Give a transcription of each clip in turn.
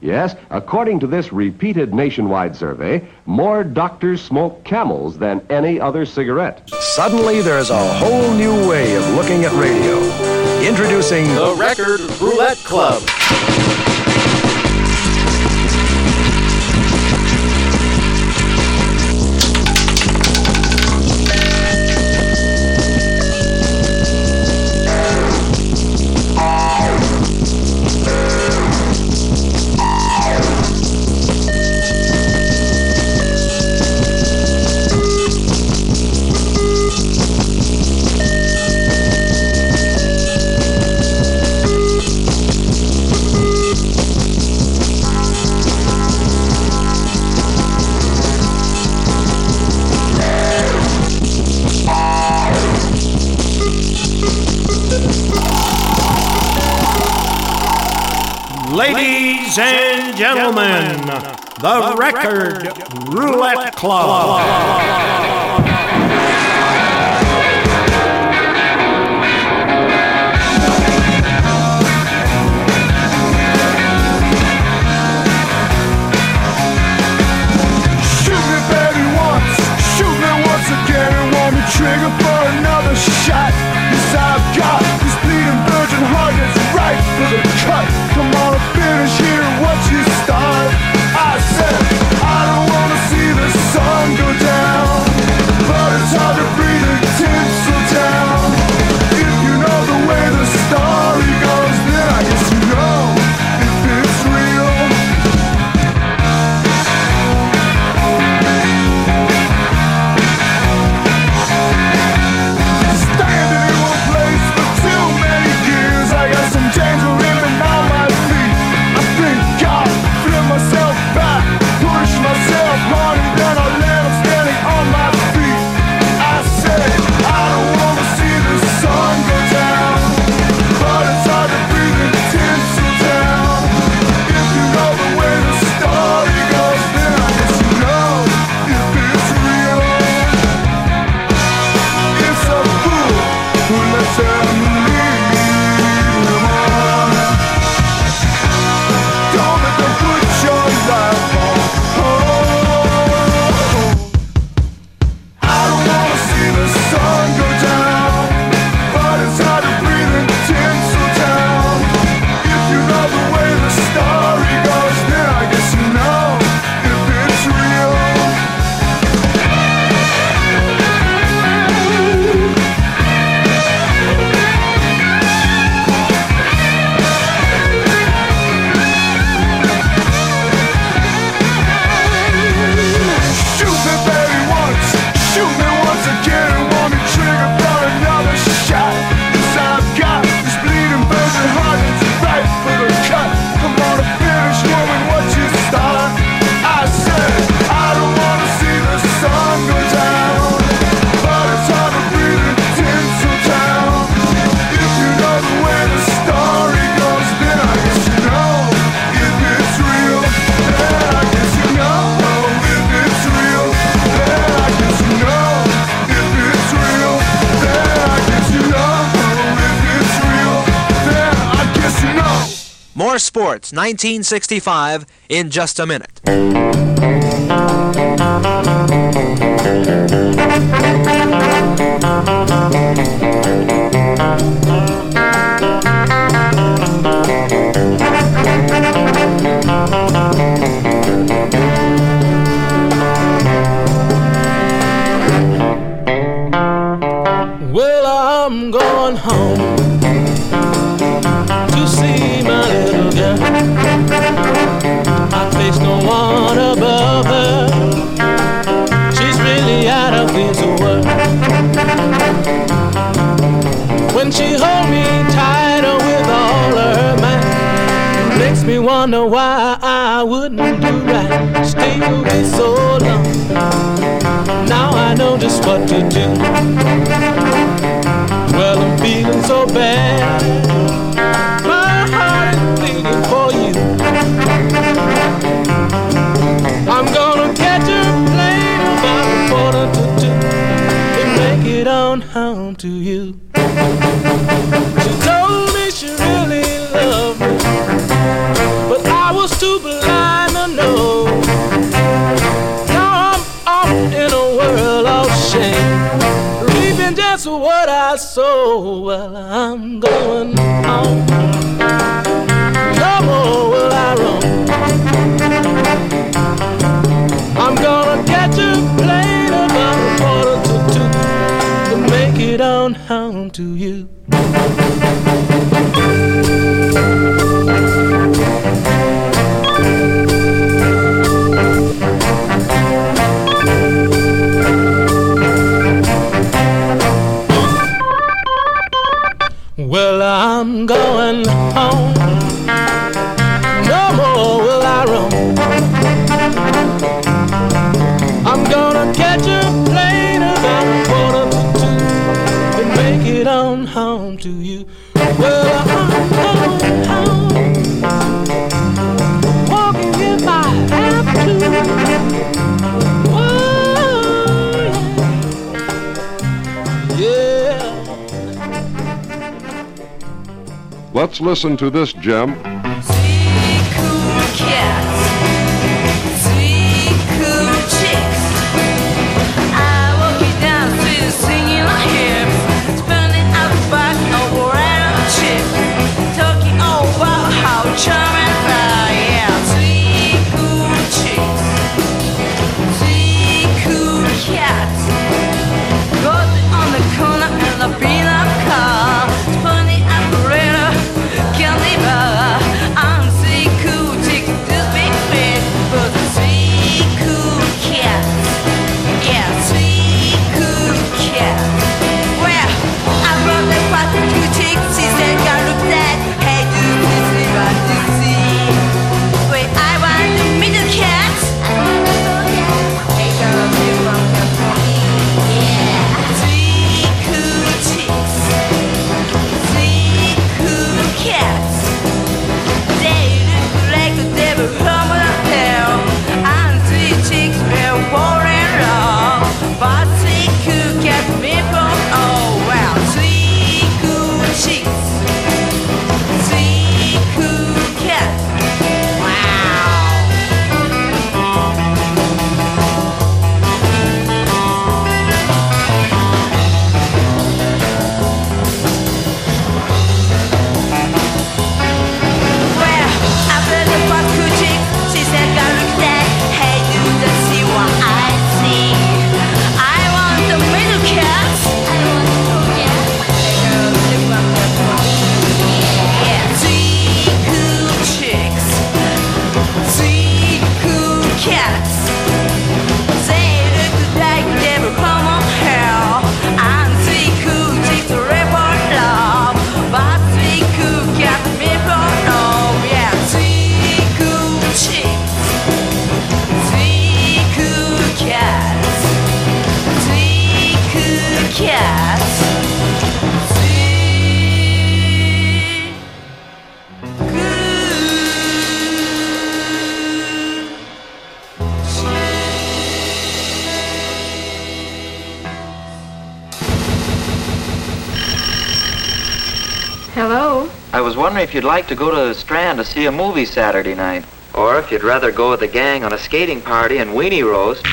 Yes, according to this repeated nationwide survey, more doctors smoke camels than any other cigarette. Suddenly, there's a whole new way of looking at radio. Introducing the Record Roulette Club. Record, Roulette Club. Club. Trigger for another shot Yes, I've got this bleeding virgin heart It's ripe for the cut 1965 in just a minute. Know why I wouldn't do right. Stay away so long. Now I know just what to do. soul. Well, I'm going on. No more will I roam. I'm gonna catch a plane about a quarter to two, to make it on home to you. Let's listen to this gem I was wondering if you'd like to go to the Strand to see a movie Saturday night. Or if you'd rather go with the gang on a skating party and weenie roast.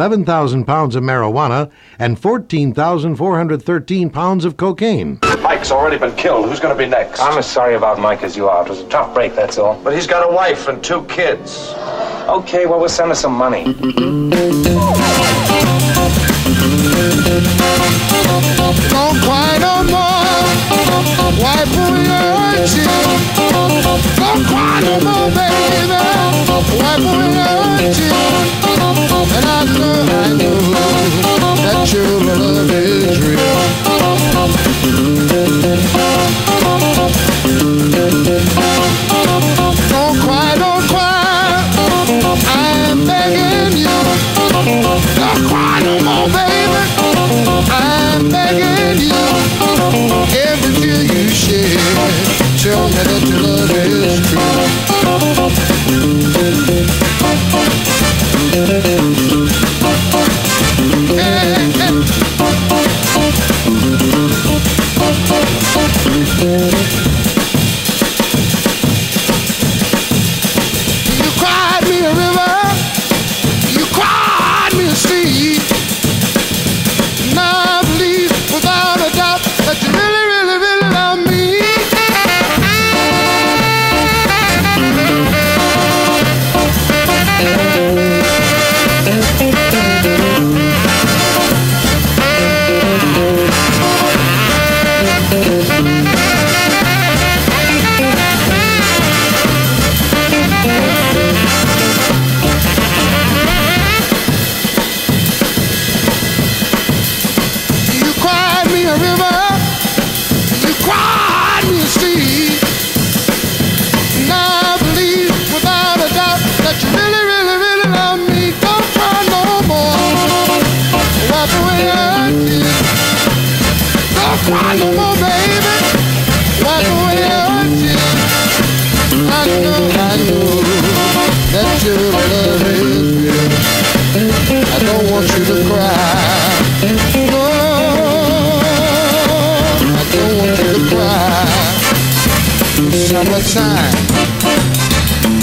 11,000 pounds of marijuana and 14,413 pounds of cocaine. Mike's already been killed. Who's going to be next? I'm as sorry about Mike as you are. It was a tough break, that's all. But he's got a wife and two kids. Okay, well, we'll send her some money. Don't cry no more. Wipe away your tears. Don't cry no more, baby. Wipe away your tears. And I know, I know that your love is real.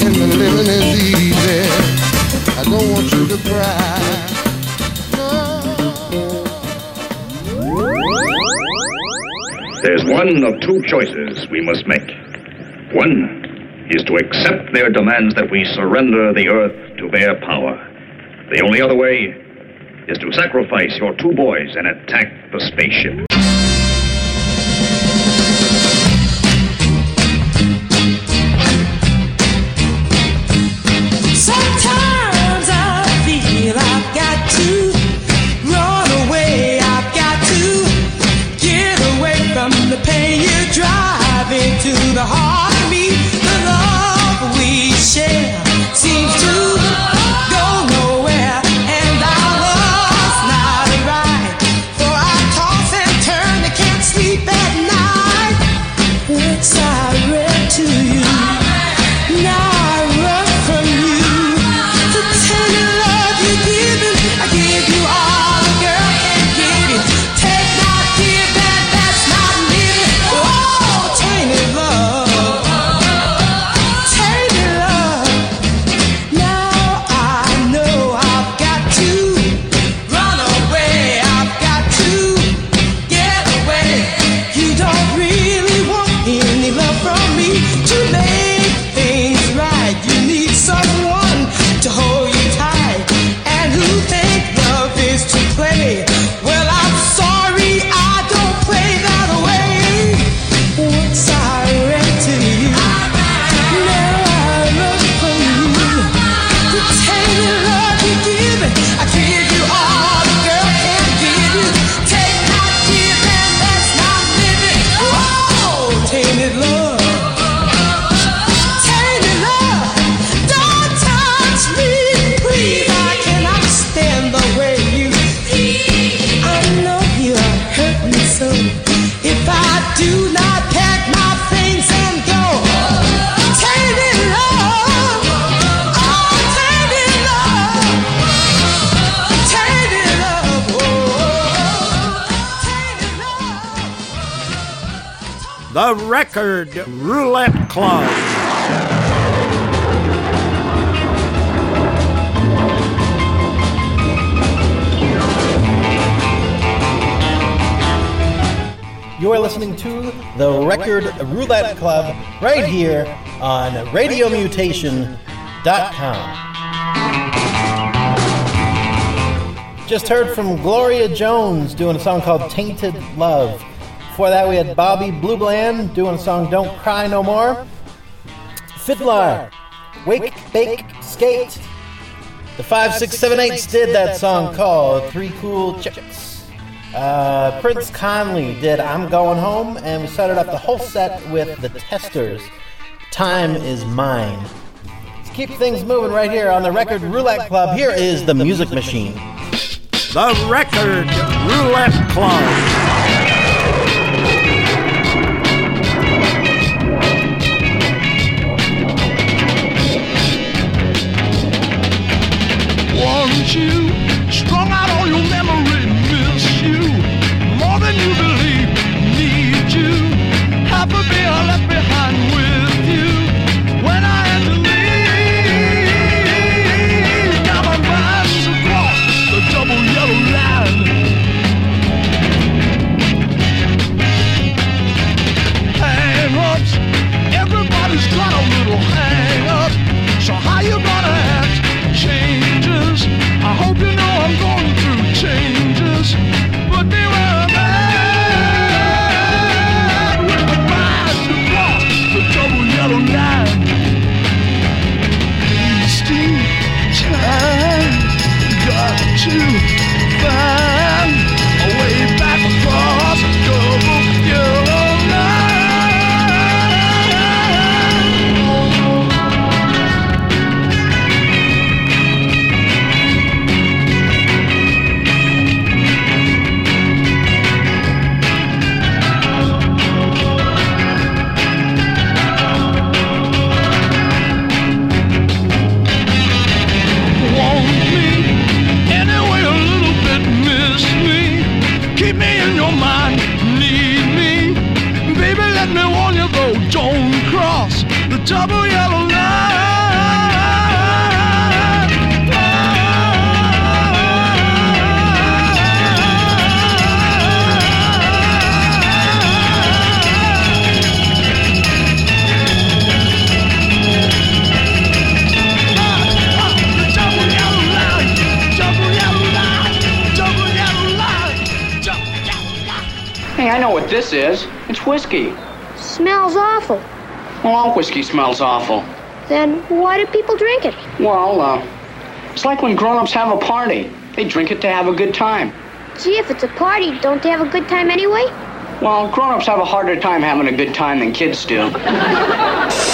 and the living is easy. I don't want you to cry. There's one of two choices we must make. One is to accept their demands that we surrender the earth to their power. The only other way is to sacrifice your two boys and attack the spaceship. checkered roulette club. You are listening to the Record Roulette Club right here on RadioMutation.com. Just heard from Gloria Jones doing a song called Tainted Love. Before that, we had Bobby Blue Bland doing a song Don't Cry No More. FIDLAR, Wake, Bake, Skate. The 5678s did that song called Three Cool Chicks. Uh, Prince Conley did I'm Going Home, and we started up the whole set with The Testers. Time is Mine. Let's keep things moving right here on the Record Roulette Club. Here is the Music Machine. The Record Roulette Club. You smells awful. Then why do people drink it? Well, uh, it's like when grown-ups have a party. They drink it to have a good time. Gee, if it's a party, don't they have a good time anyway? Well, grown-ups have a harder time having a good time than kids do.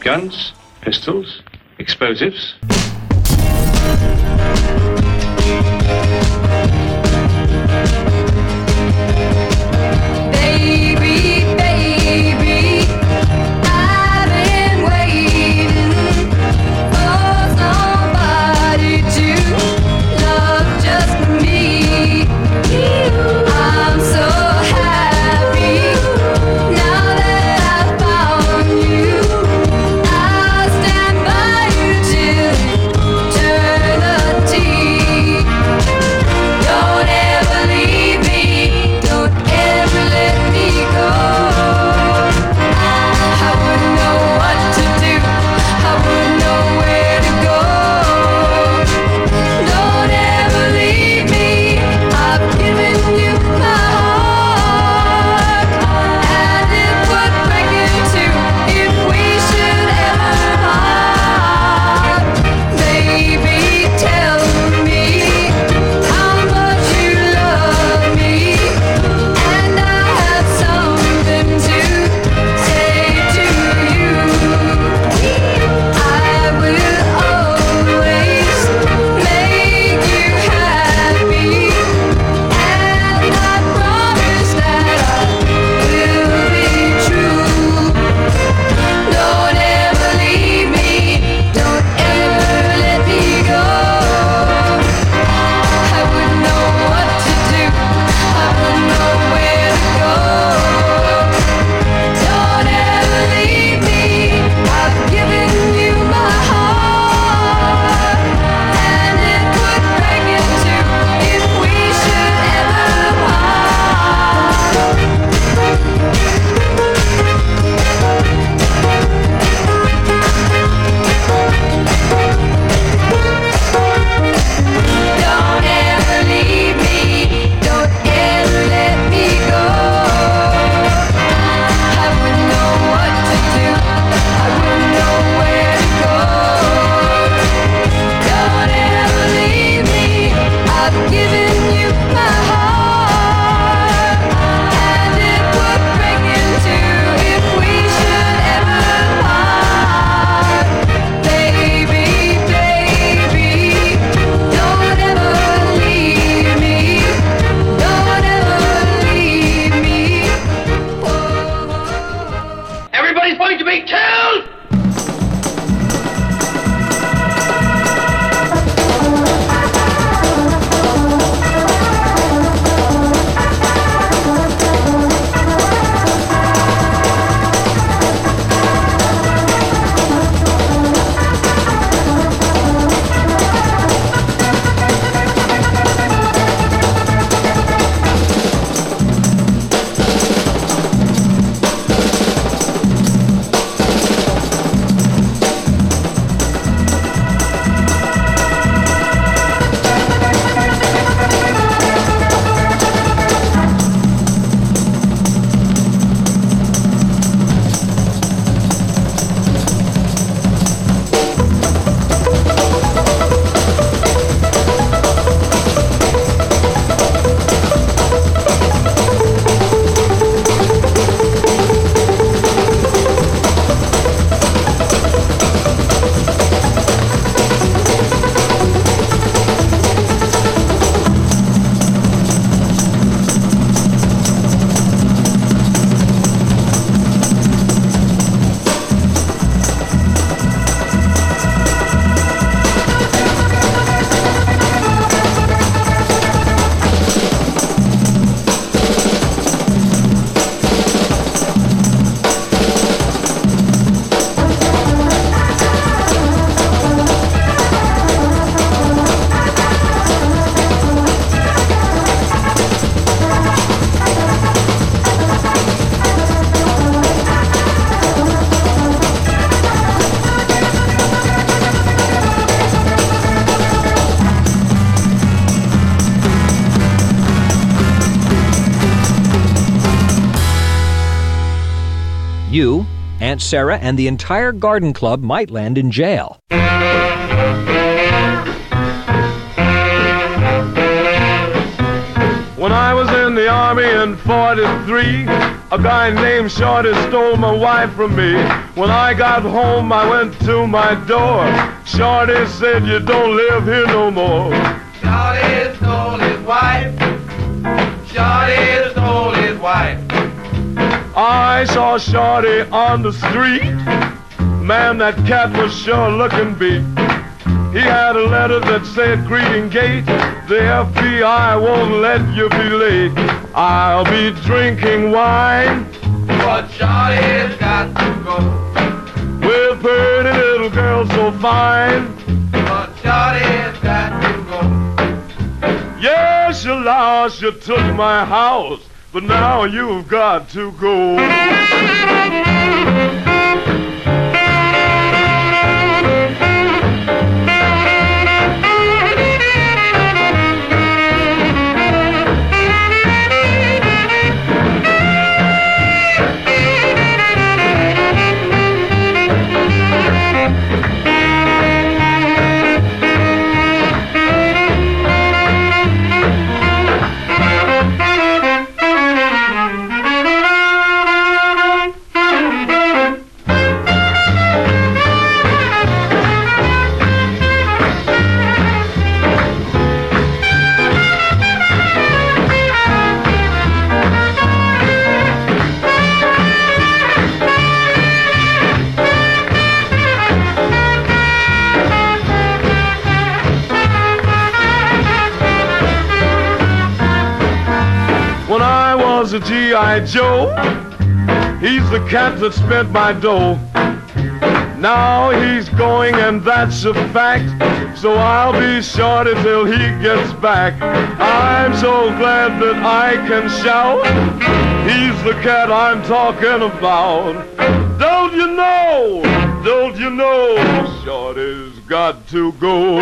Guns, pistols, explosives. Aunt Sarah, and the entire garden club might land in jail. When I was in the army in 43, A guy named Shorty stole my wife from me. When I got home, I went to my door. Shorty said, You don't live here no more. Shorty stole his wife. Shorty stole his wife. I saw Shorty on the street. Man, that cat was sure looking beat. He had a letter that said, Greeting Gate, the FBI won't let you be late. I'll be drinking wine But Shorty's got to go. with pretty little girls so fine. But Shorty's got to go. Yes, you lost, you took my house, but now you've got to go. G.I. Joe, he's the cat that spent my dough. Now he's going and that's a fact, so I'll be shorty till he gets back. I'm so glad that I can shout, he's the cat I'm talking about. Don't you know, don't you know, shorty's got to go.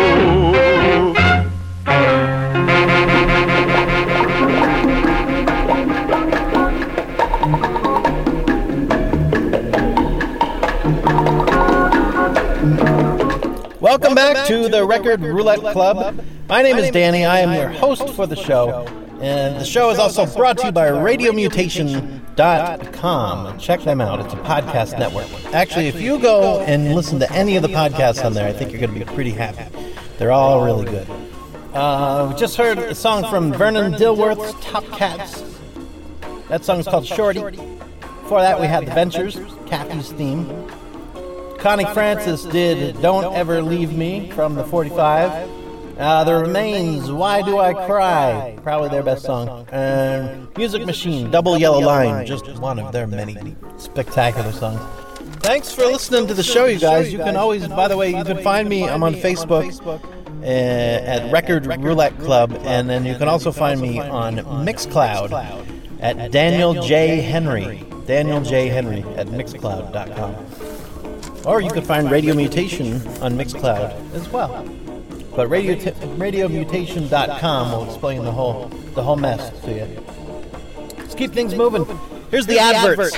Welcome back to the Record Roulette Club. My name is Danny. I am your host for the show. And the show is also brought to you by RadioMutation.com. Check them out. It's a podcast network. Actually, if you go and listen to any of the podcasts on there, I think you're going to be pretty happy. They're all really good. Uh, we just heard a song from Vernon Dilworth's Top Cats. That song is called Shorty. Before that, we had The Ventures, Kathy's theme. Connie Francis did Don't Ever Leave Me from the 45. Uh, the Remains, Why Do I Cry? Probably their best song. And Music Machine, Double Yellow Line, just one of their many spectacular songs. Thanks for listening to the show, you guys. You can always, by the way, you can find me. I'm on Facebook uh, at Record Roulette Club, and then you can also find me on Mixcloud at Daniel J. Henry. Daniel J. Henry at Mixcloud.com. Or you could find Radio Mutation on Mixcloud as well. But radio t- radiomutation.com will explain the whole the whole mess to you. Let's keep things moving. Here's the adverts.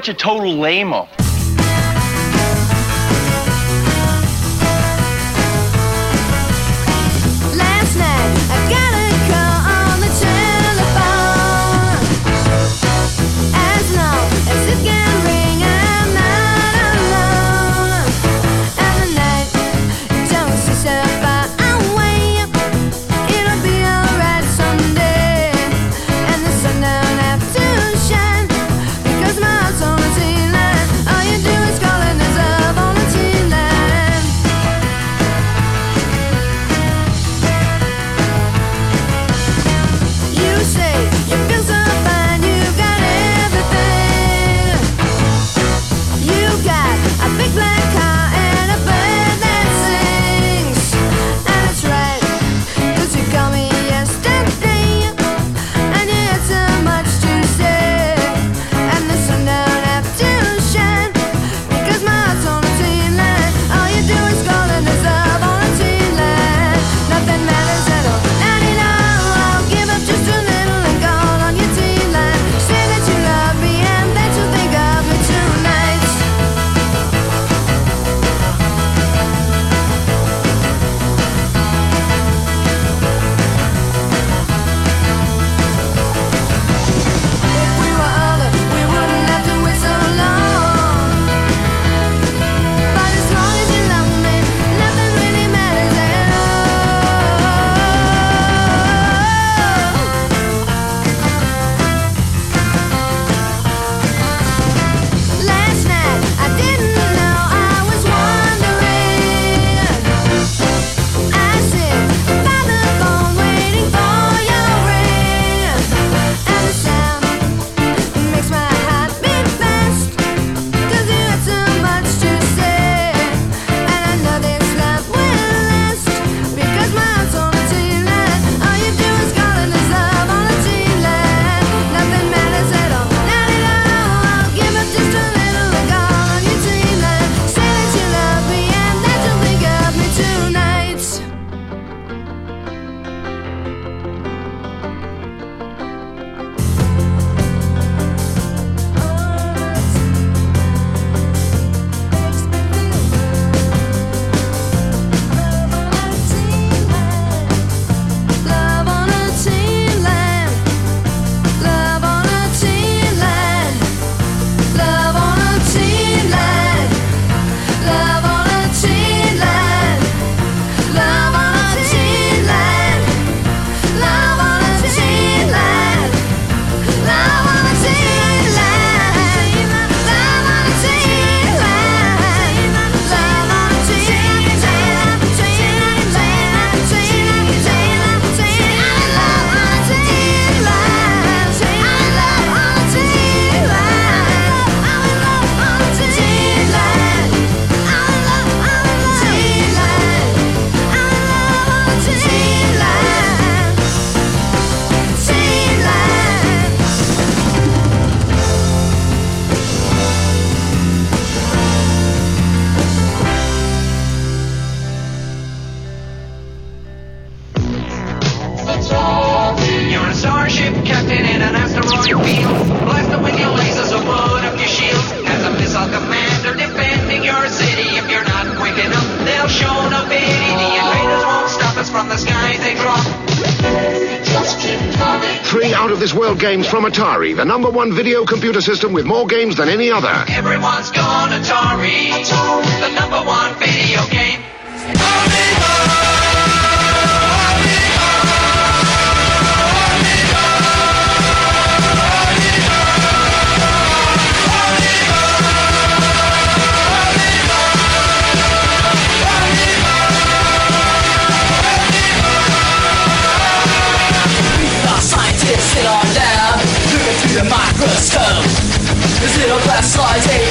such a total lame number one video computer system with more games than any other. Everyone's gone Atari, Atari. the number one video game. little glass slides. Hey,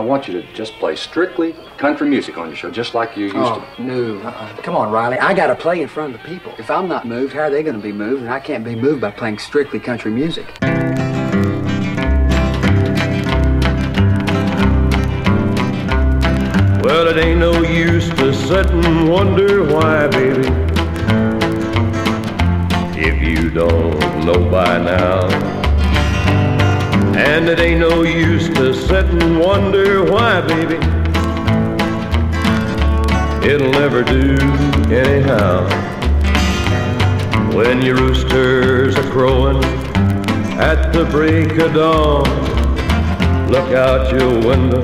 want you to just play strictly country music on your show, just like you used Oh, to. no. Uh-uh. Come on, Riley. I got to play in front of the people. If I'm not moved, how are they going to be moved? And I can't be moved by playing strictly country music. Well, it ain't no use to sit and wonder why, baby. If you don't know by now. And it ain't no use to sit and wonder why, baby. It'll never do anyhow. When your roosters are crowing at the break of dawn, look out your window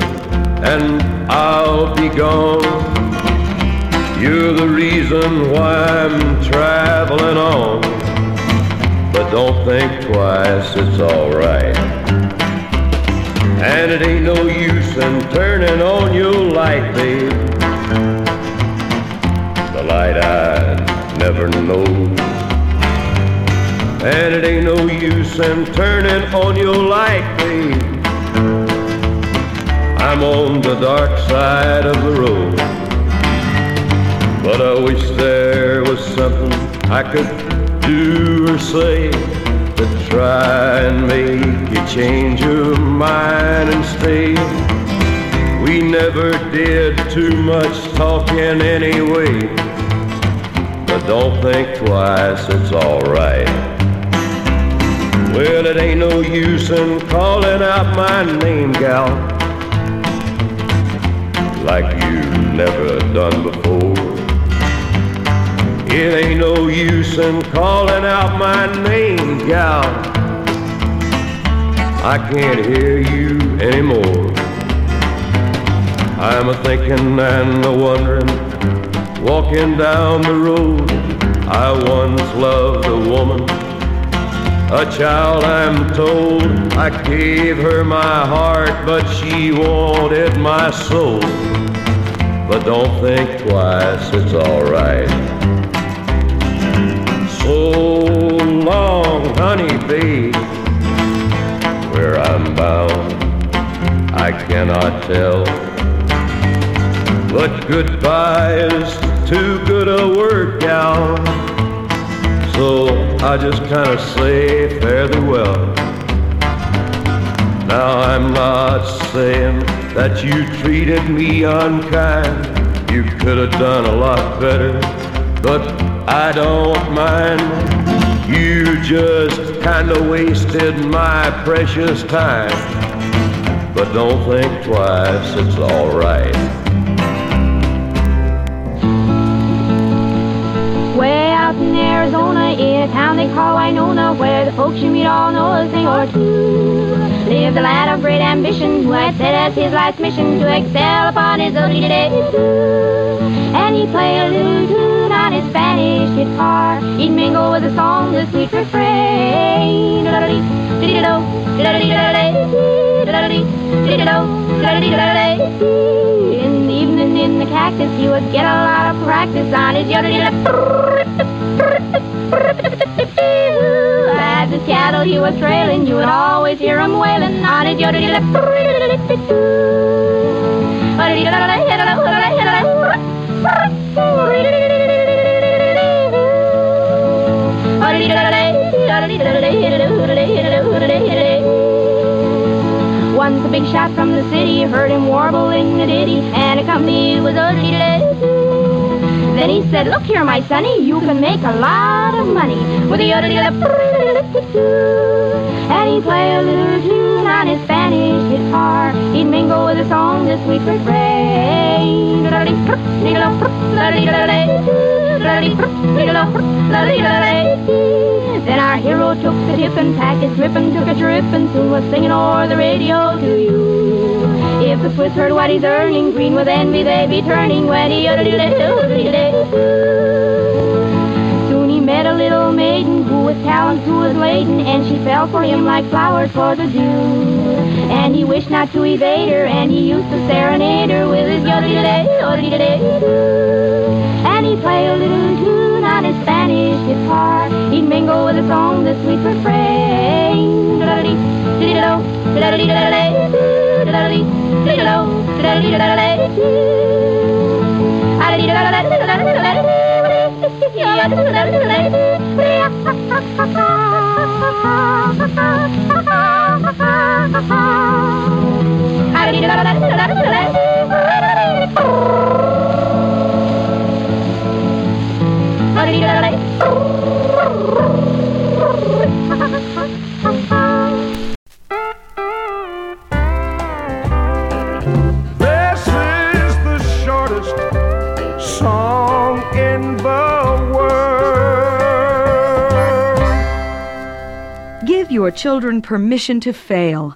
and I'll be gone. You're the reason why I'm traveling on. But don't think twice, it's alright. And it ain't no use in turning on your light, babe. The light I never know. And it ain't no use in turning on your light, babe. I'm on the dark side of the road. But I wish there was something I could do or say to try and make you change your mind and stay. We never did too much talking anyway. But don't think twice, it's alright. Well, it ain't no use in calling out my name, gal like you've never done before. It ain't no use in calling out my name, gal. I can't hear you anymore. I'm a thinking and a wondering, walking down the road. I once loved a woman, a child I'm told. I gave her my heart, but she wanted my soul. But don't think twice, it's alright. Long, honey, babe. Where I'm bound, I cannot tell. But goodbye is too good a word, gal. So I just kind of say fare thee well. Now I'm not saying that you treated me unkind. You could have done a lot better, but I don't mind. You just kinda wasted my precious time. But don't think twice, it's alright. Way out in Arizona, in a town they call Winona, where the folks you meet all know a thing or two. Lived a lad of great ambition, who had set as his life's mission to excel upon his ugly day. And he played a little tune on his Spanish guitar. He'd mingle with the song the sweet refrain. In the evening in the cactus, he would get a lot of practice on his yodel. As his cattle he was trailing, you would always hear him wailing on his yodel. Once a big shot from the city heard him warbling a ditty, and a company was a Then he said, Look here, my sonny, you can make a lot of money with a And he played a little tune on his Spanish guitar. He'd mingle with the song the sweet refrain. Our hero took the tip and packed his grip and took a trip and soon was singing o'er the radio to you. If the Swiss heard what he's earning, green with envy they'd be turning when he Soon he met a little maiden who with talent who was laden, and she fell for him like flowers for the dew. And he wished not to evade her, and he used to serenade her with his And he played a little tune his Spanish guitar. He'd mingle with a song the sweet refrain. Your children permission to fail.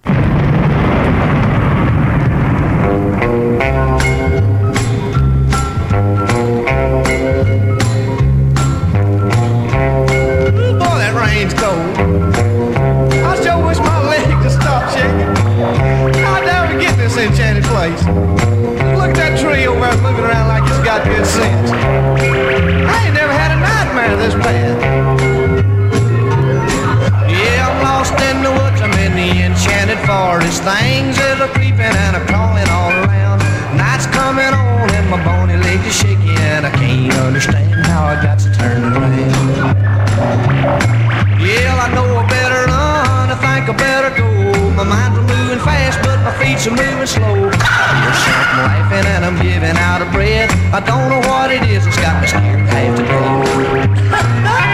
Place? Look at that tree over there moving around like it's got good sense. I ain't never had a nightmare this bad. Yeah, I'm lost in the woods. I'm in the enchanted forest. Things that are creeping and are crawling all around. Night's coming on and my bony legs are shaking. I can't understand how I got to turn around. Yeah, I know I better run. I think I better go. My mind's fast, but my feet's are moving slow. Something laughing and I'm giving out a breath. I don't know what it is. It's got me scared half to death.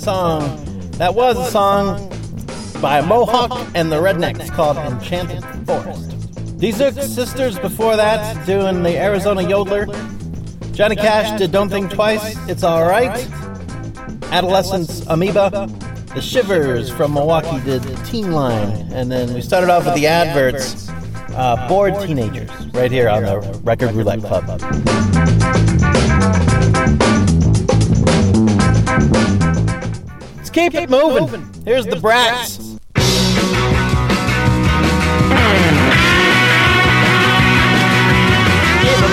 song. That was a song by Mohawk and the Rednecks called Enchanted Forest. DeZurik sisters before that doing the Arizona Yodeler. Johnny Cash did Don't Think Twice, It's Alright. Adolescents Amoeba. The Shivvers from Milwaukee did Teen Line. And then we started off with the adverts. Uh, bored teenagers, right here on the Record Roulette Club. Let's keep it moving. Here's the Brats. Every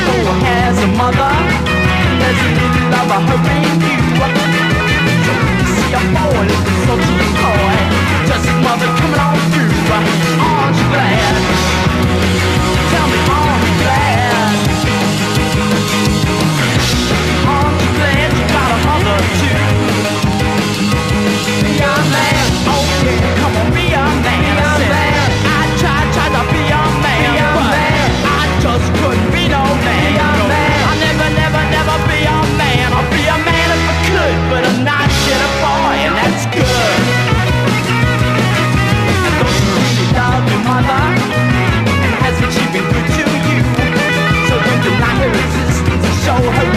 boy has a mother, there's a little of a hurrying you. So you see a boy looking so toy, just his mother coming on through. Aren't you glad? 加我还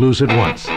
lose at once.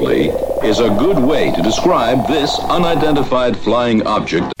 is a good way to describe this unidentified flying object.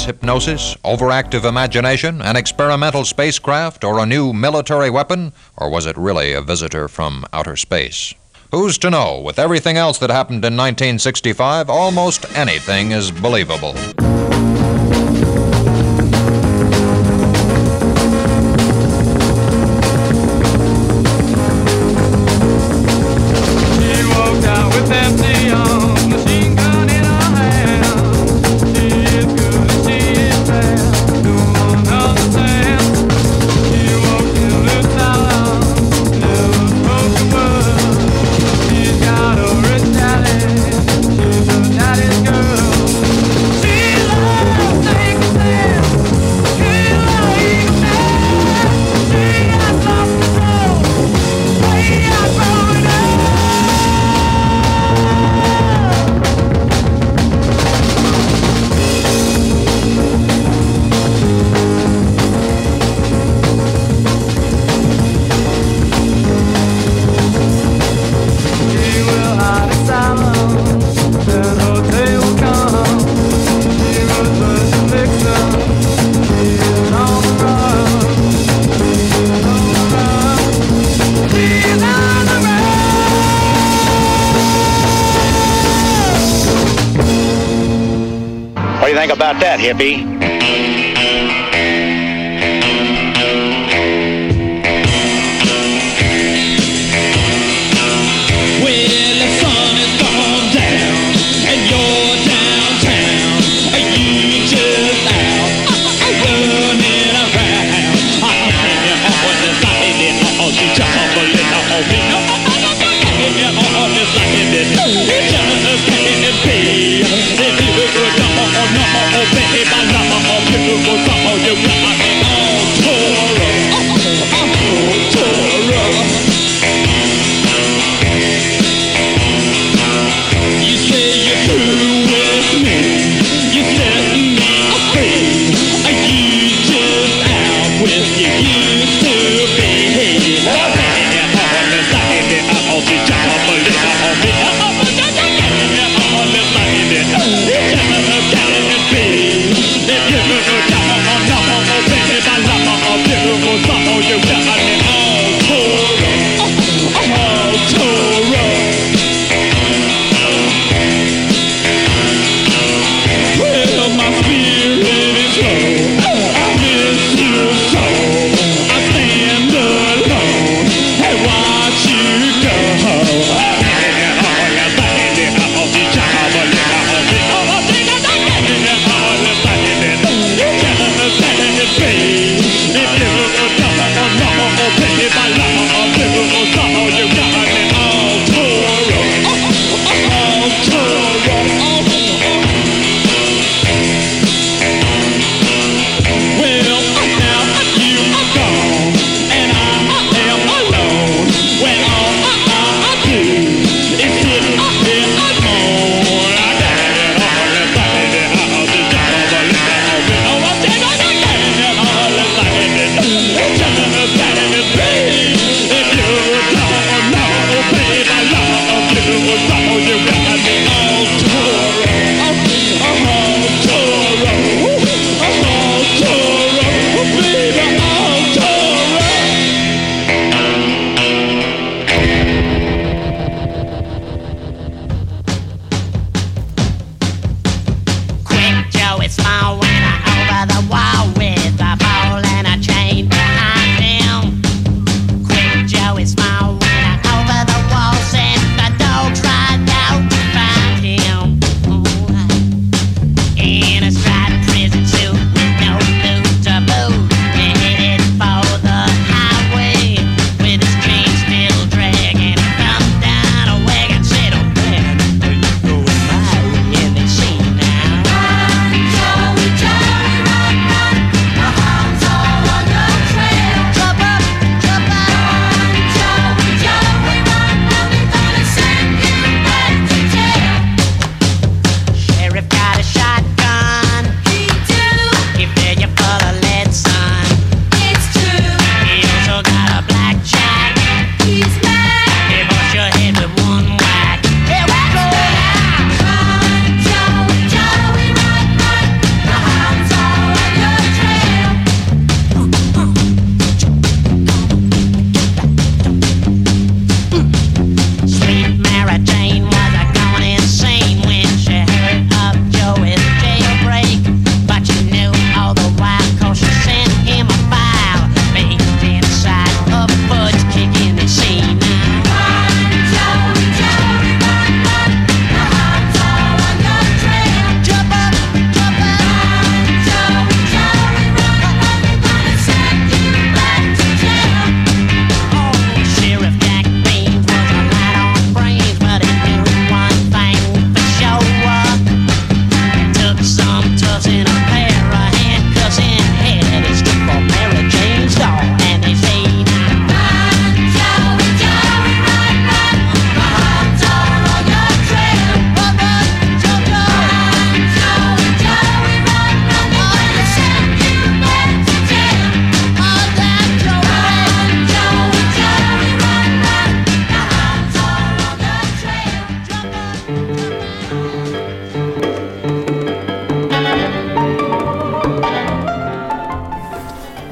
mass hypnosis, overactive imagination, an experimental spacecraft, or a new military weapon? Or was it really a visitor from outer space? Who's to know? With everything else that happened in 1965, almost anything is believable.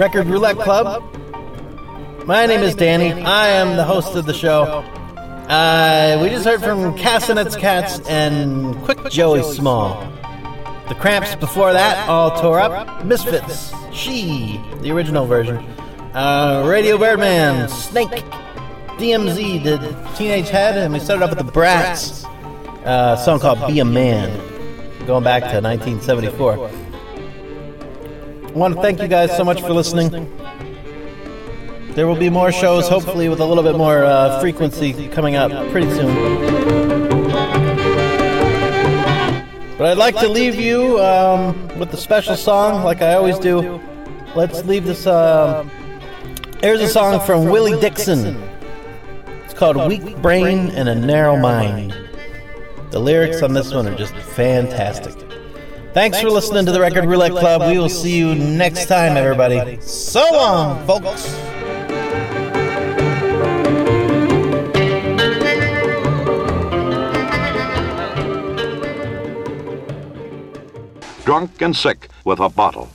Record Roulette Club. My name is Danny. I am the host of the show. Uh, we just heard from Kasenetz-Katz and Quick Joey Small. The Cramps before that all tore up. Misfits, She, the original version. Uh, Radio Birdman, Snake, DMZ did Teenage Head, and we started off with the Brats, uh, song called Be a Man, going back to 1974. I want to thank you guys so much for listening. There will be more shows, hopefully, with a little bit more uh, frequency coming up pretty soon. But I'd like to leave you um, with a special song, like I always do. Let's leave this. Uh, here's a song from Willie Dixon. It's called Weak Brain and a Narrow Mind. The lyrics on this one are just fantastic. Thanks for listening to the Record Roulette Club. We will see you next time, everybody. So long, folks. Drunk and sick with a bottle.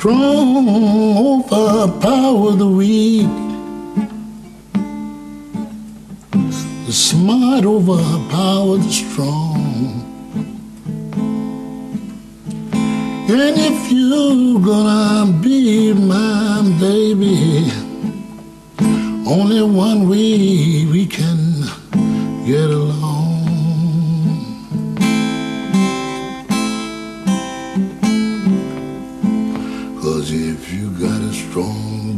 Strong overpower the weak. The smart overpower the strong. And if you're gonna be my baby, only one way we can get along.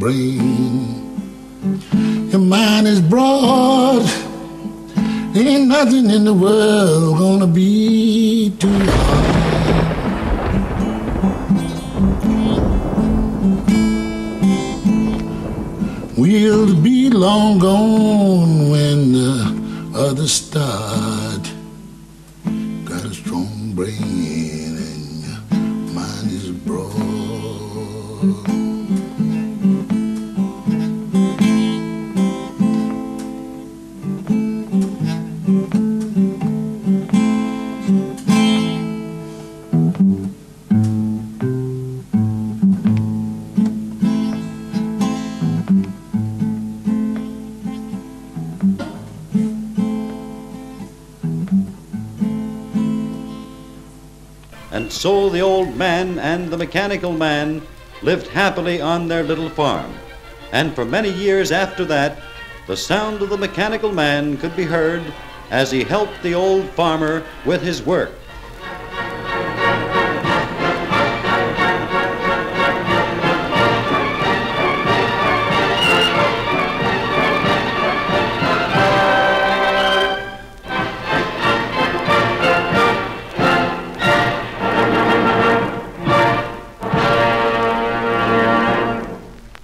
Brain, your mind is broad. There ain't nothing in the world gonna be too hard. We'll be long gone when the others start. Got a strong brain So the old man and the mechanical man lived happily on their little farm. And for many years after that, the sound of the mechanical man could be heard as he helped the old farmer with his work.